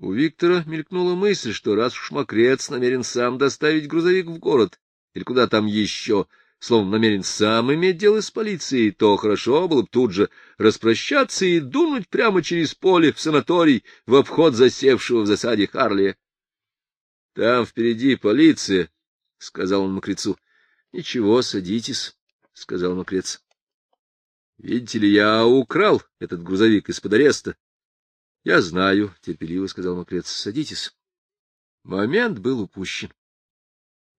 У Виктора мелькнула мысль, что раз уж Мокрец намерен сам доставить грузовик в город, или куда там еще, словно намерен сам иметь дело с полицией, то хорошо было бы тут же распрощаться и дунуть прямо через поле в санаторий в обход засевшего в засаде Харли. — Там впереди полиция, — сказал он Мокрецу. — Ничего, садитесь, — сказал Мокрец. — Видите ли, я украл этот грузовик из-под ареста. — Я знаю, — терпеливо сказал Мокрец. — Садитесь. Момент был упущен.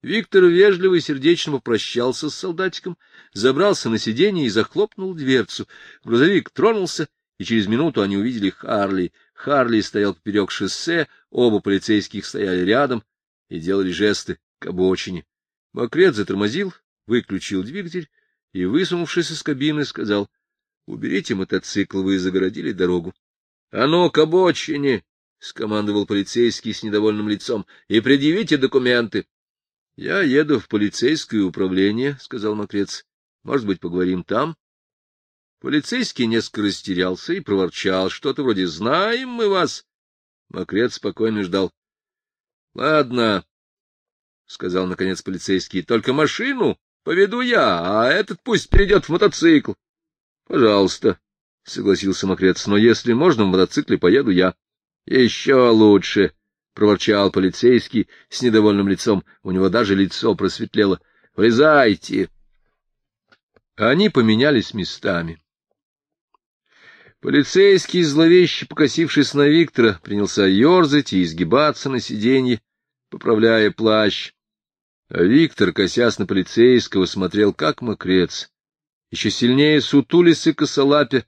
Виктор вежливо и сердечно попрощался с солдатиком, забрался на сиденье и захлопнул дверцу. Грузовик тронулся, и через минуту они увидели Харли. Харли стоял поперек шоссе, оба полицейских стояли рядом и делали жесты к обочине. Мокрет затормозил, выключил двигатель и, высунувшись из кабины, сказал, — Уберите мотоцикл, вы загородили дорогу. — А ну, к обочине! — скомандовал полицейский с недовольным лицом. — И предъявите документы. — Я еду в полицейское управление, — сказал Мокрец. — Может быть, поговорим там? Полицейский несколько растерялся и проворчал что-то вроде «Знаем мы вас». Мокрец спокойно ждал. — Ладно, — сказал, наконец, полицейский, — только машину поведу я, а этот пусть перейдет в мотоцикл. — Пожалуйста, — согласился Мокрец, — но если можно, в мотоцикле поеду я. — Еще лучше, — проворчал полицейский с недовольным лицом. У него даже лицо просветлело. — Влезайте! Они поменялись местами. Полицейский, зловеще покосившись на Виктора, принялся ерзать и изгибаться на сиденье, поправляя плащ. А Виктор, косясь на полицейского, смотрел, как мокрец. Еще сильнее сутулись и косолапя,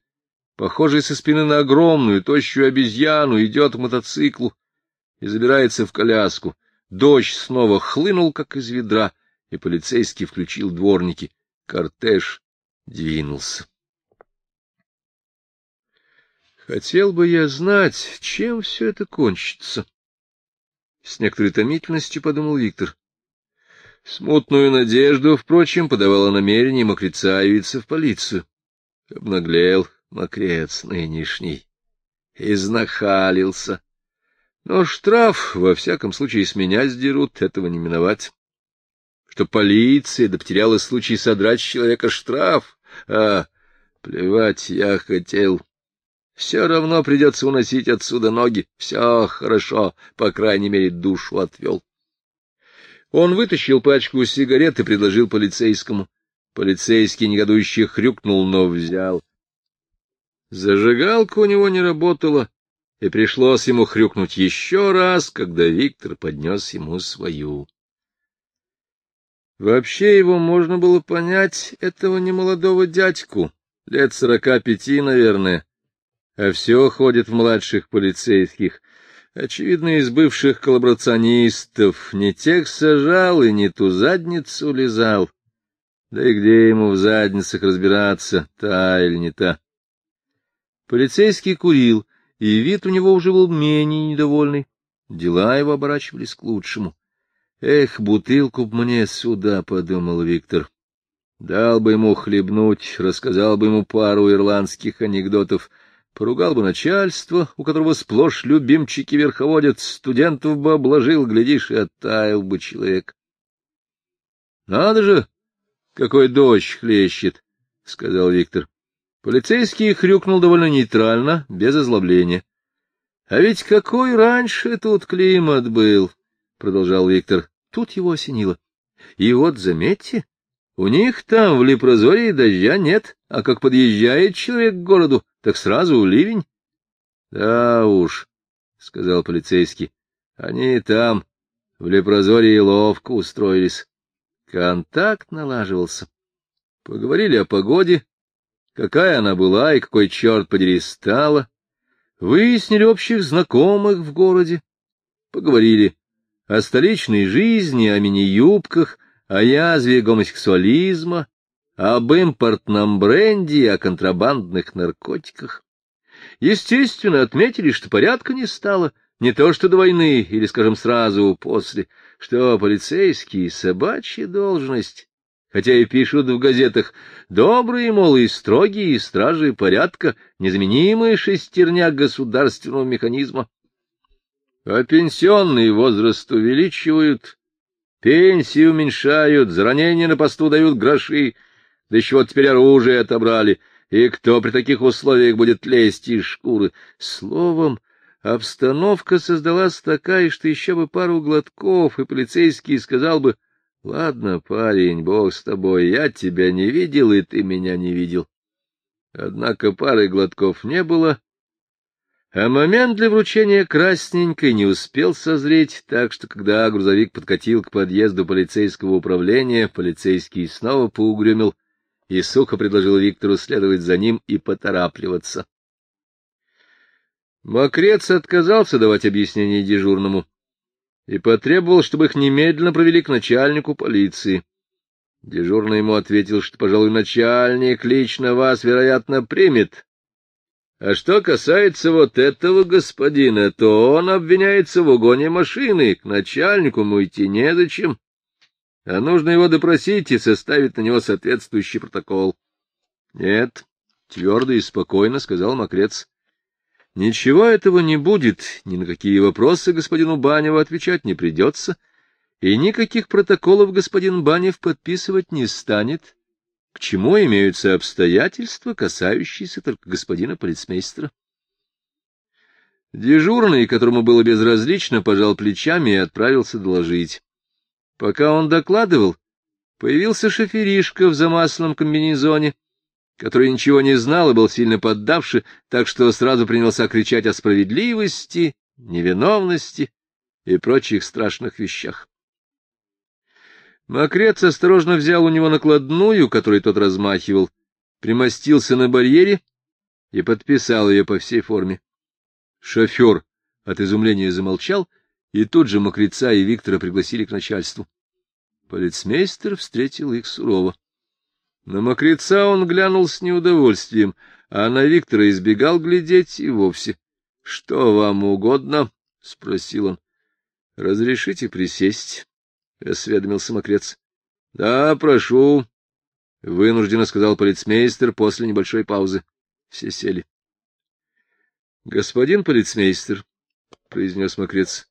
похожий со спины на огромную, тощую обезьяну, идет к мотоциклу и забирается в коляску. Дождь снова хлынул, как из ведра, и полицейский включил дворники. Кортеж двинулся. Хотел бы я знать, чем все это кончится. С некоторой томительностью подумал Виктор. Смутную надежду, впрочем, подавало намерение мокреца явиться в полицию. Обнаглел мокрец нынешний. Изнахалился. Но штраф, во всяком случае, с меня сдерут, этого не миновать. Что полиция да потеряла случай содрать с человека штраф, а плевать я хотел. Все равно придется уносить отсюда ноги. Все хорошо, по крайней мере, душу отвел. Он вытащил пачку сигарет и предложил полицейскому. Полицейский негодующе хрюкнул, но взял. Зажигалка у него не работала, и пришлось ему хрюкнуть еще раз, когда Виктор поднес ему свою. Вообще его можно было понять, этого немолодого дядьку, лет сорока пяти, наверное, а все ходит в младших полицейских, очевидно, из бывших коллаборационистов, не тех сажал и не ту задницу лизал. Да и где ему в задницах разбираться, та или не та? Полицейский курил, и вид у него уже был менее недовольный. Дела его оборачивались к лучшему. «Эх, бутылку б мне сюда», — подумал Виктор. Дал бы ему хлебнуть, рассказал бы ему пару ирландских анекдотов, поругал бы начальство, у которого сплошь любимчики верховодят, студентов бы обложил, глядишь, и оттаял бы человек. — Надо же, какой дождь хлещет, — сказал Виктор. Полицейский хрюкнул довольно нейтрально, без озлобления. — А ведь какой раньше тут климат был, — продолжал Виктор. Тут его осенило. И вот, заметьте, у них там в Лепрозории дождя нет, а как подъезжает человек к городу, так сразу ливень. — Да уж, — сказал полицейский, — они там, в Лепрозории, ловко устроились. Контакт налаживался. Поговорили о погоде, какая она была и какой, черт подери, стала. Выяснили общих знакомых в городе. Поговорили о столичной жизни, о мини-юбках, о язве гомосексуализма, об импортном бренде, о контрабандных наркотиках. Естественно, отметили, что порядка не стало, не то что до войны, или, скажем, сразу после, что полицейские собачья должность, хотя и пишут в газетах «добрые, мол, и строгие стражи порядка, незаменимая шестерня государственного механизма». А пенсионный возраст увеличивают, пенсии уменьшают, за на посту дают гроши, да еще вот теперь оружие отобрали. И кто при таких условиях будет лезть из шкуры? Словом, обстановка создалась такая, что еще бы пару глотков, и полицейский сказал бы, — Ладно, парень, бог с тобой, я тебя не видел, и ты меня не видел. Однако пары глотков не было, а момент для вручения красненькой не успел созреть, так что, когда грузовик подкатил к подъезду полицейского управления, полицейский снова поугрюмил и сухо предложил Виктору следовать за ним и поторапливаться. Мокрец отказался давать объяснение дежурному и потребовал, чтобы их немедленно провели к начальнику полиции. Дежурный ему ответил, что, пожалуй, начальник лично вас, вероятно, примет, а что касается вот этого господина, то он обвиняется в угоне машины, к начальнику ему идти незачем, а нужно его допросить и составить на него соответствующий протокол. — Нет, — твердо и спокойно сказал Мокрец. — Ничего этого не будет, ни на какие вопросы господину Баневу отвечать не придется, и никаких протоколов господин Банев подписывать не станет, к чему имеются обстоятельства, касающиеся только господина полицмейстера. Дежурный, которому было безразлично, пожал плечами и отправился доложить. Пока он докладывал, появился шоферишка в замасленном комбинезоне, который ничего не знал и был сильно поддавший, так что сразу принялся кричать о справедливости, невиновности и прочих страшных вещах. Мокрец осторожно взял у него накладную, которой тот размахивал, примостился на барьере и подписал ее по всей форме. Шофер от изумления замолчал, и тут же Мокреца и Виктора пригласили к начальству. Полицмейстер встретил их сурово. На Мокреца он глянул с неудовольствием, а на Виктора избегал глядеть и вовсе. — Что вам угодно? — спросил он. — Разрешите присесть? — осведомился мокрец. — Да, прошу, — вынужденно сказал полицмейстер после небольшой паузы. Все сели. — Господин полицмейстер, — произнес мокрец, —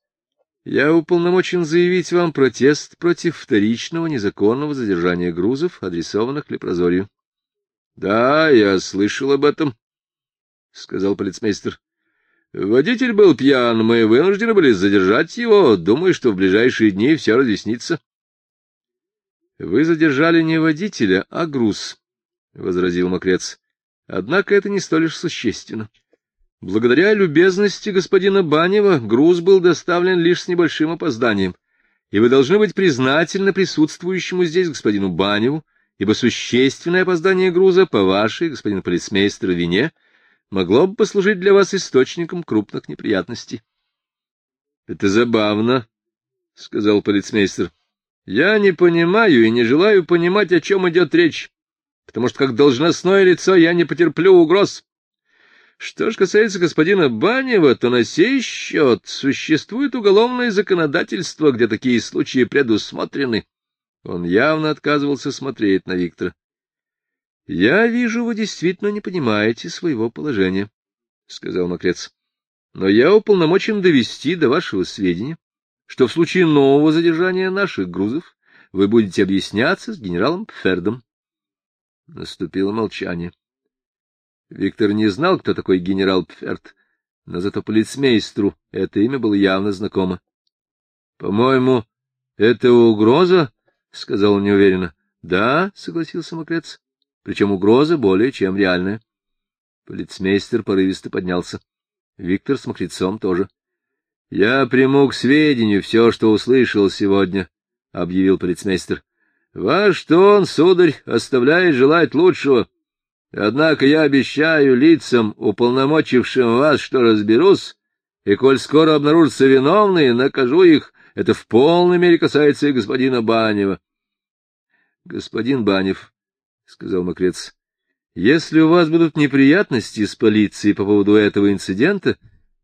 я уполномочен заявить вам протест против вторичного незаконного задержания грузов, адресованных Лепрозорию. — Да, я слышал об этом, — сказал полицмейстер. Водитель был пьян, мы вынуждены были задержать его, думаю, что в ближайшие дни все разъяснится. — Вы задержали не водителя, а груз, — возразил Мокрец. — Однако это не столь уж существенно. Благодаря любезности господина Банева груз был доставлен лишь с небольшим опозданием, и вы должны быть признательны присутствующему здесь господину Баневу, ибо существенное опоздание груза по вашей, господин полицмейстер, вине — могло бы послужить для вас источником крупных неприятностей. — Это забавно, — сказал полицмейстер. — Я не понимаю и не желаю понимать, о чем идет речь, потому что как должностное лицо я не потерплю угроз. Что ж касается господина Банева, то на сей счет существует уголовное законодательство, где такие случаи предусмотрены. Он явно отказывался смотреть на Виктора. — Я вижу, вы действительно не понимаете своего положения, — сказал Мокрец. — Но я уполномочен довести до вашего сведения, что в случае нового задержания наших грузов вы будете объясняться с генералом Пфердом. Наступило молчание. Виктор не знал, кто такой генерал Пферд, но зато полицмейстру это имя было явно знакомо. — По-моему, это угроза? — сказал он неуверенно. — Да, — согласился Мокрец причем угроза более чем реальная. Полицмейстер порывисто поднялся. Виктор с мокрецом тоже. — Я приму к сведению все, что услышал сегодня, — объявил полицмейстер. — Ваш тон, сударь, оставляет желать лучшего. Однако я обещаю лицам, уполномочившим вас, что разберусь, и коль скоро обнаружатся виновные, накажу их. Это в полной мере касается и господина Банева. — Господин Банев, — сказал Мокрец. — Если у вас будут неприятности с полицией по поводу этого инцидента,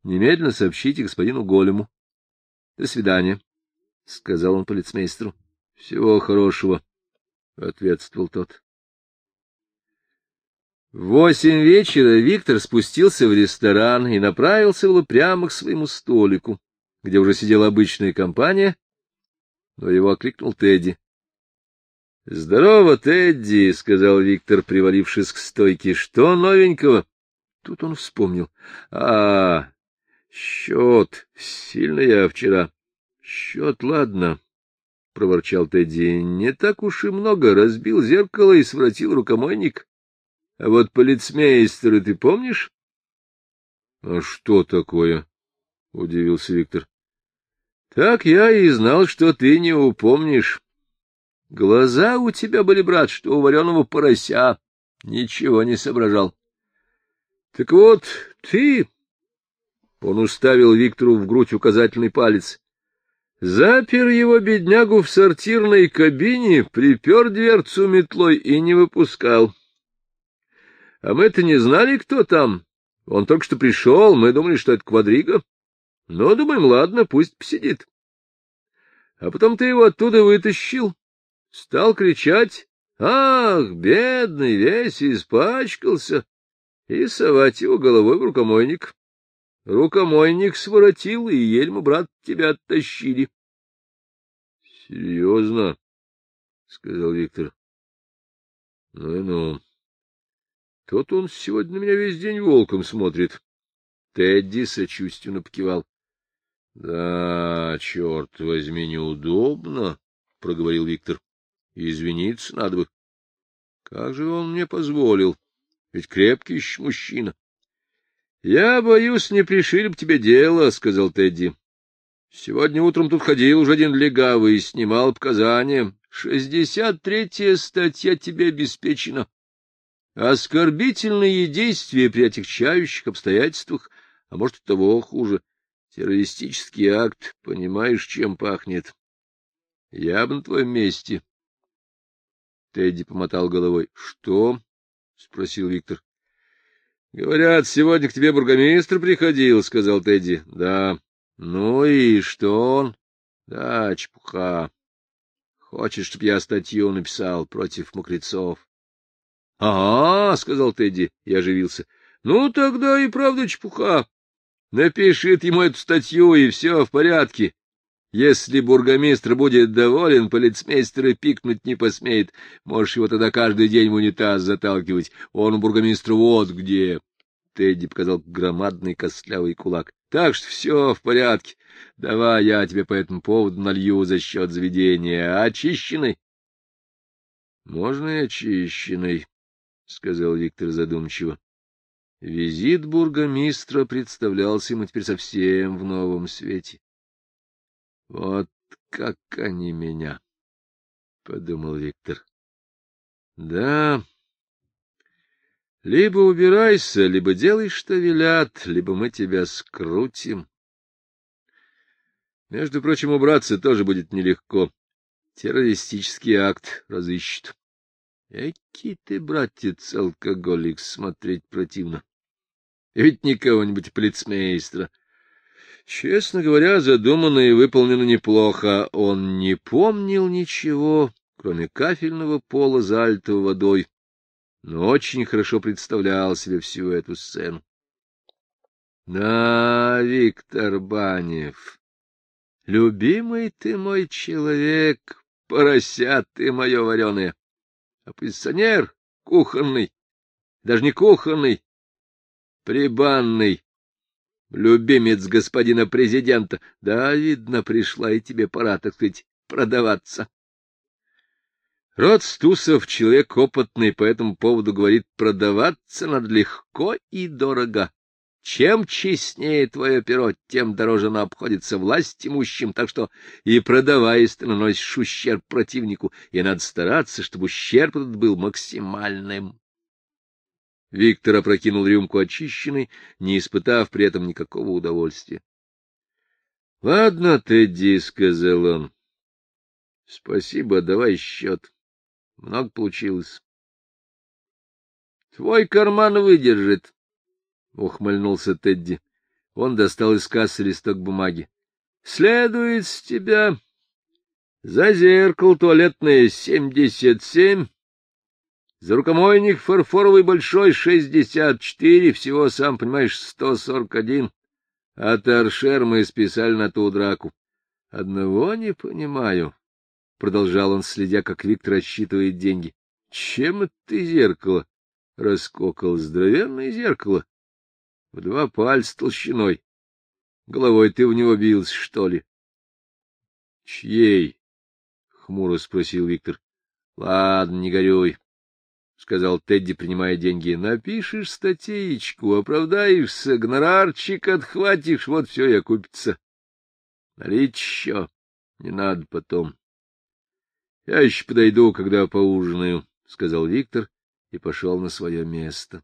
немедленно сообщите господину Голему. — До свидания, — сказал он полицмейстеру. — Всего хорошего, — ответствовал тот. В восемь вечера Виктор спустился в ресторан и направился было прямо к своему столику. где уже сидела обычная компания, но его окликнул Тедди. — Здорово, Тедди, — сказал Виктор, привалившись к стойке. — Что новенького? Тут он вспомнил. — А, счет. Сильно я вчера. — Счет, ладно, — проворчал Тедди. — Не так уж и много. Разбил зеркало и своротил рукомойник. А вот полицмейстера ты помнишь? — А что такое? — удивился Виктор. — Так я и знал, что ты не упомнишь. Глаза у тебя были, брат, что у вареного порося. Ничего не соображал. — Так вот, ты... Он уставил Виктору в грудь указательный палец. Запер его беднягу в сортирной кабине, припер дверцу метлой и не выпускал. А мы-то не знали, кто там. Он только что пришел, мы думали, что это квадрига. Но думаем, ладно, пусть посидит. А потом ты его оттуда вытащил, стал кричать, «Ах, бедный, весь испачкался!» и совать его головой в рукомойник. Рукомойник своротил, и ельму, брат, тебя оттащили. — Серьезно? — сказал Виктор. — Ну и ну. Тот он сегодня на меня весь день волком смотрит. Тедди сочувственно покивал. — Да, черт возьми, неудобно, — проговорил Виктор. — Извиниться надо бы. Как же он мне позволил? Ведь крепкий еще мужчина. — Я боюсь, не пришили бы тебе дело, — сказал Тедди. — Сегодня утром тут ходил уже один легавый и снимал показания. Шестьдесят третья статья тебе обеспечена. Оскорбительные действия при отягчающих обстоятельствах, а может, того хуже. Террористический акт, понимаешь, чем пахнет. Я бы на твоем месте. Тедди помотал головой. — Что? — спросил Виктор. — Говорят, сегодня к тебе бургомистр приходил, — сказал Тедди. — Да. — Ну и что он? — Да, чепуха. Хочет, чтобы я статью написал против мокрецов. — Ага, — сказал Тедди и оживился. — Ну, тогда и правда чепуха. Напишет ему эту статью, и все в порядке. Если бургомистр будет доволен, полицмейстер и пикнуть не посмеет. Можешь его тогда каждый день в унитаз заталкивать. Он у бургомистра вот где. Тедди показал громадный костлявый кулак. Так что все в порядке. Давай я тебе по этому поводу налью за счет заведения. Очищенный? — Можно и очищенный, — сказал Виктор задумчиво. Визит бургомистра представлялся ему теперь совсем в новом свете. — Вот как они меня! — подумал Виктор. — Да, либо убирайся, либо делай, что велят, либо мы тебя скрутим. Между прочим, убраться тоже будет нелегко. Террористический акт разыщут. Эки ты, братец, алкоголик, смотреть противно. Ведь не кого-нибудь полицмейстра. Честно говоря, задумано и выполнено неплохо. Он не помнил ничего, кроме кафельного пола, залитого водой, но очень хорошо представлял себе всю эту сцену. Да, Виктор Банев, любимый ты мой человек, порося ты мое вареное оппозиционер кухонный, даже не кухонный, прибанный, любимец господина президента. Да, видно, пришла и тебе пора, так сказать, продаваться. Род Стусов — человек опытный, по этому поводу говорит, продаваться надо легко и дорого. Чем честнее твое перо, тем дороже оно обходится власть имущим, так что и продаваясь, ты наносишь ущерб противнику, и надо стараться, чтобы ущерб этот был максимальным. Виктор опрокинул рюмку очищенной, не испытав при этом никакого удовольствия. — Ладно, Тедди, — сказал он. — Спасибо, давай счет. Много получилось. — Твой карман выдержит, — ухмыльнулся Тедди. Он достал из кассы листок бумаги. — Следует с тебя за зеркало туалетное семьдесят семь, за рукомойник фарфоровый большой шестьдесят четыре, всего, сам понимаешь, сто сорок один. А торшер мы списали на ту драку. — Одного не понимаю, — продолжал он, следя, как Виктор рассчитывает деньги. — Чем ты зеркало раскокал? Здоровенное зеркало. В два пальца толщиной. Головой ты в него бился, что ли? — Чьей? — хмуро спросил Виктор. — Ладно, не горюй, — сказал Тедди, принимая деньги. — Напишешь статейку, оправдаешься, гонорарчик отхватишь, вот все и окупится. Налить еще не надо потом. — Я еще подойду, когда поужинаю, — сказал Виктор и пошел на свое место.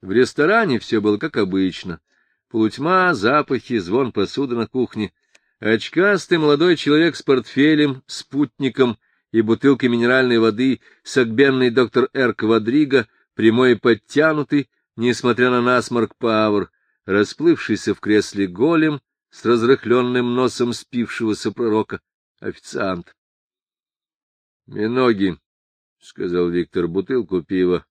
В ресторане все было как обычно. Полутьма, запахи, звон посуды на кухне. Очкастый молодой человек с портфелем, спутником и бутылкой минеральной воды, согбенный доктор Р. Квадриго, прямой и подтянутый, несмотря на насморк Павр, расплывшийся в кресле голем с разрыхленным носом спившегося пророка, официант. — Миноги, — сказал Виктор, — бутылку пива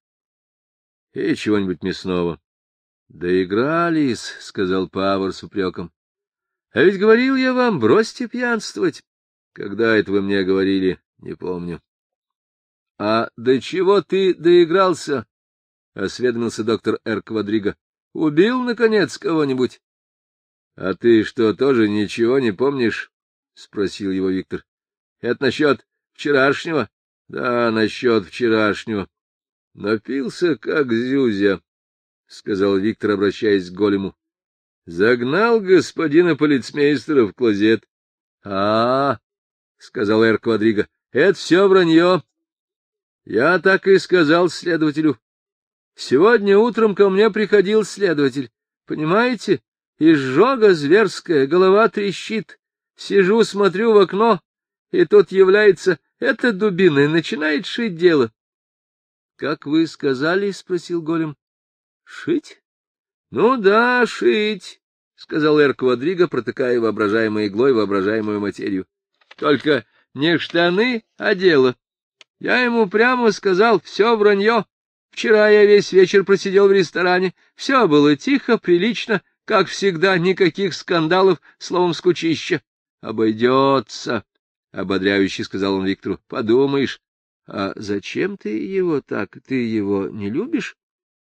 и чего-нибудь мясного. — Доигрались, — сказал Павар с упреком. — А ведь говорил я вам, бросьте пьянствовать. Когда это вы мне говорили, не помню. — А до чего ты доигрался? — осведомился доктор Р. Квадриго. — Убил, наконец, кого-нибудь? — А ты что, тоже ничего не помнишь? — спросил его Виктор. — Это насчет вчерашнего? — Да, насчет вчерашнего. — Напился, как зюзя, — сказал Виктор, обращаясь к голему. — Загнал господина полицмейстера в клозет. — А, — сказал Эр Квадриго, — это все вранье. Я так и сказал следователю. Сегодня утром ко мне приходил следователь. Понимаете? Изжога зверская, голова трещит. Сижу, смотрю в окно, и тут является эта дубина и начинает шить дело. — Как вы сказали? — спросил голем. — Шить? — Ну да, шить, — сказал Эр Квадриго, протыкая воображаемой иглой воображаемую материю. — Только не штаны, а дело. Я ему прямо сказал, все вранье. Вчера я весь вечер просидел в ресторане. Все было тихо, прилично, как всегда, никаких скандалов, словом, скучища. Обойдется. — ободряюще сказал он Виктору. — Подумаешь, а зачем ты его так? Ты его не любишь?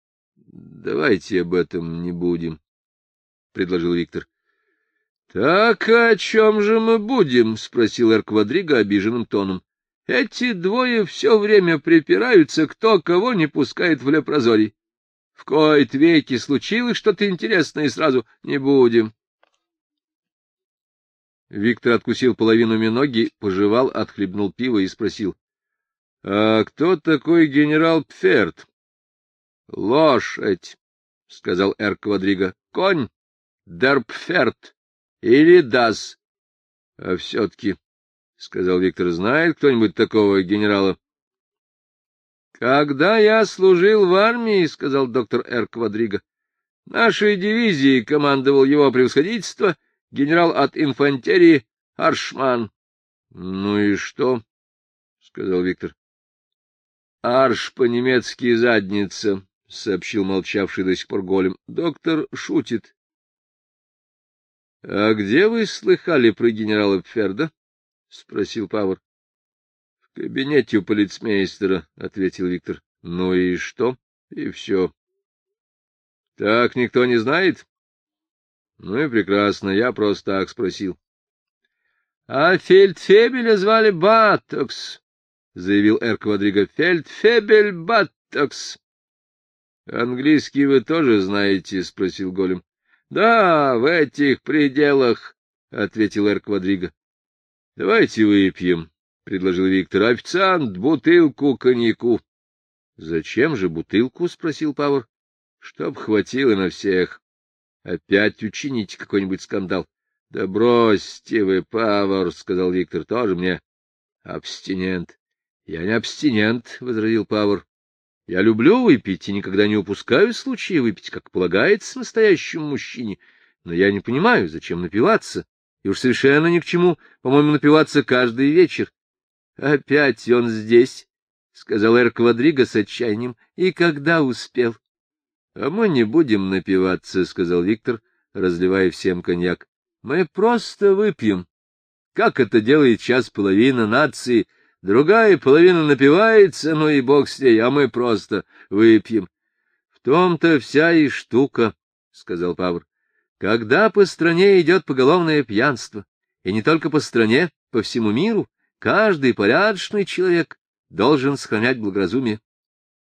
— Давайте об этом не будем, — предложил Виктор. — Так о чем же мы будем? — спросил Эр Квадриго обиженным тоном. — Эти двое все время припираются, кто кого не пускает в лепрозорий. В кои-то веки случилось что-то интересное, и сразу не будем. Виктор откусил половину миноги, пожевал, отхлебнул пиво и спросил. — А кто такой генерал Пферт? — Лошадь, — сказал Эр Квадриго. — Конь, дер Пферт или дас. — А все-таки, — сказал Виктор, — знает кто-нибудь такого генерала? — Когда я служил в армии, — сказал доктор Эр Квадриго, — нашей дивизией командовал его превосходительство — генерал от инфантерии Аршман. — Ну и что? — сказал Виктор. — Арш по-немецки задница, — сообщил молчавший до сих пор голем. — Доктор шутит. — А где вы слыхали про генерала Пферда? — спросил Павар. — В кабинете у полицмейстера, — ответил Виктор. — Ну и что? И все. — Так никто не знает? Ну и прекрасно, я просто так спросил. — А фельдфебеля звали Баттокс, — заявил Эр Квадриго. — Фельдфебель Баттокс. — Английский вы тоже знаете? — спросил Голем. — Да, в этих пределах, — ответил Эр Квадриго. — Давайте выпьем, — предложил Виктор. — Официант, бутылку коньяку. — Зачем же бутылку? — спросил Павар. — Чтоб хватило на всех. Опять учините какой-нибудь скандал. — Да бросьте вы, Павар, — сказал Виктор, — тоже мне абстинент. — Я не абстинент, — возразил Павар. — Я люблю выпить и никогда не упускаю случая выпить, как полагается настоящему мужчине. Но я не понимаю, зачем напиваться. И уж совершенно ни к чему, по-моему, напиваться каждый вечер. — Опять он здесь, — сказал Эр Квадриго с отчаянием. — И когда успел? —— А мы не будем напиваться, — сказал Виктор, разливая всем коньяк. — Мы просто выпьем. Как это делает сейчас половина нации? Другая половина напивается, ну и бог с ней, а мы просто выпьем. — В том-то вся и штука, — сказал Павр. — Когда по стране идет поголовное пьянство, и не только по стране, по всему миру, каждый порядочный человек должен сохранять благоразумие.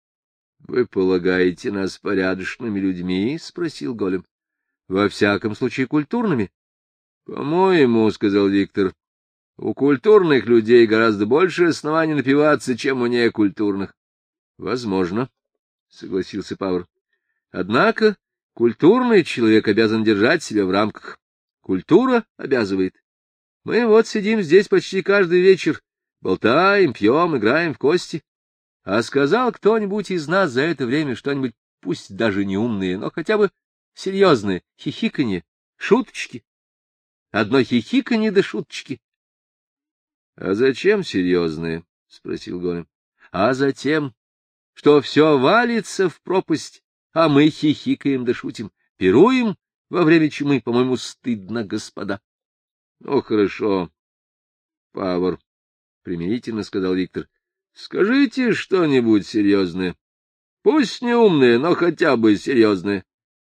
— Вы полагаете нас порядочными людьми? — спросил Голем. — Во всяком случае, культурными. — По-моему, — сказал Виктор, — у культурных людей гораздо больше оснований напиваться, чем у некультурных. — Возможно, — согласился Павр. — Однако культурный человек обязан держать себя в рамках. Культура обязывает. Мы вот сидим здесь почти каждый вечер, болтаем, пьем, играем в кости. А сказал кто-нибудь из нас за это время что-нибудь, пусть даже не умное, но хотя бы серьезное, хихиканье, шуточки. Одно хихиканье да шуточки. — А зачем серьезные? — спросил Голем. — А затем, что все валится в пропасть, а мы хихикаем да шутим, пируем во время чумы, по-моему, стыдно, господа. — Ну, хорошо, Павар, — примирительно сказал Виктор. — Скажите что-нибудь серьезное. Пусть не умное, но хотя бы серьезное.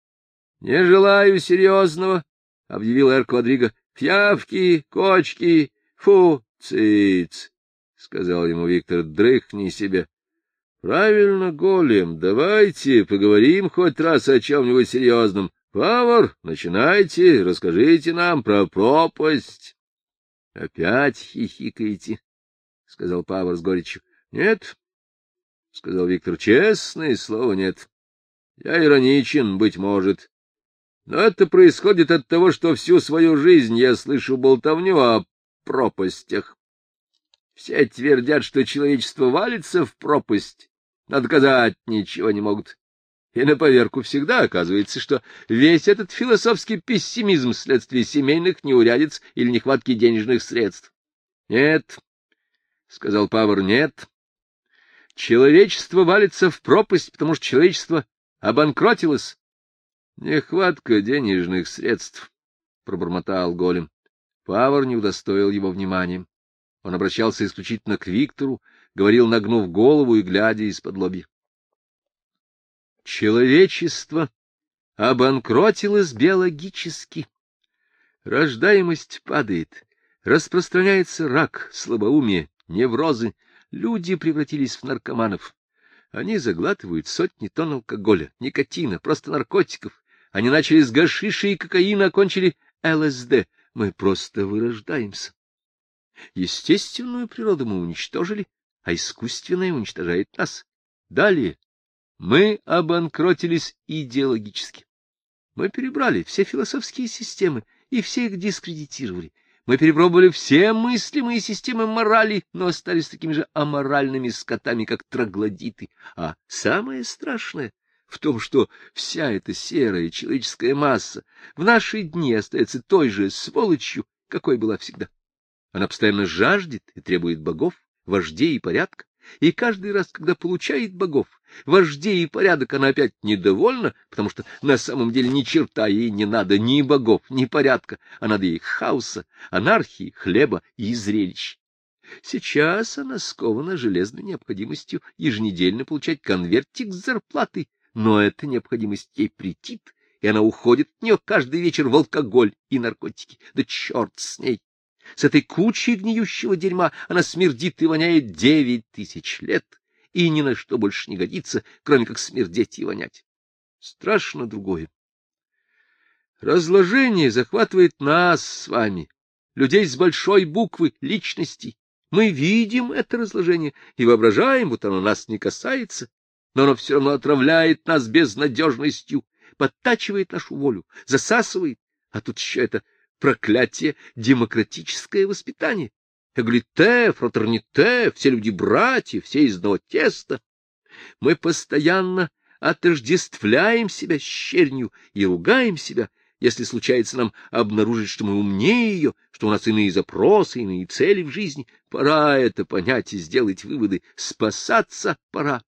— Не желаю серьезного, — объявил Эр Квадриго. — Пьявки, кочки, фу, циц, — сказал ему Виктор, — дрыхни себе. — Правильно, голем, давайте поговорим хоть раз о чем-нибудь серьезном. Павар, начинайте, расскажите нам про пропасть. — Опять хихикаете, — сказал Павар с горечью. — Нет, — сказал Виктор, — честное слово, нет. Я ироничен, быть может. Но это происходит от того, что всю свою жизнь я слышу болтовню о пропастях. Все твердят, что человечество валится в пропасть, но доказать ничего не могут. И на поверку всегда оказывается, что весь этот философский пессимизм вследствие семейных неурядиц или нехватки денежных средств. Нет, — сказал Павр, — нет. Человечество валится в пропасть, потому что человечество обанкротилось. Нехватка денежных средств, — пробормотал голем. Павр не удостоил его вниманием. Он обращался исключительно к Виктору, говорил, нагнув голову и глядя из-под лобья. Человечество обанкротилось биологически. Рождаемость падает, распространяется рак, слабоумие, неврозы. Люди превратились в наркоманов. Они заглатывают сотни тонн алкоголя, никотина, просто наркотиков. Они начали с гашиша и кокаина, окончили ЛСД. Мы просто вырождаемся. Естественную природу мы уничтожили, а искусственная уничтожает нас. Далее мы обанкротились идеологически. Мы перебрали все философские системы и все их дискредитировали. Мы перепробовали все мыслимые системы морали, но остались такими же аморальными скотами, как троглодиты. А самое страшное в том, что вся эта серая человеческая масса в наши дни остается той же сволочью, какой была всегда. Она постоянно жаждет и требует богов, вождей и порядка. И каждый раз, когда получает богов, вождей и порядок, она опять недовольна, потому что на самом деле ни черта ей не надо ни богов, ни порядка, а надо ей хаоса, анархии, хлеба и зрелищ. Сейчас она скована железной необходимостью еженедельно получать конвертик с зарплаты, но эта необходимость ей претит, и она уходит от нее каждый вечер в алкоголь и наркотики. Да черт с ней! С этой кучей гниющего дерьма она смердит и воняет девять тысяч лет, и ни на что больше не годится, кроме как смердеть и вонять. Страшно другое. Разложение захватывает нас с вами, людей с большой буквы, личностей. Мы видим это разложение и воображаем, будто оно нас не касается, но оно все равно отравляет нас безнадежностью, подтачивает нашу волю, засасывает, а тут еще это проклятие демократическое воспитание. Эглите, фратерните, все люди братья, все из одного теста. Мы постоянно отождествляем себя с чернью и ругаем себя, если случается нам обнаружить, что мы умнее ее, что у нас иные запросы, иные цели в жизни. Пора это понять и сделать выводы. Спасаться пора.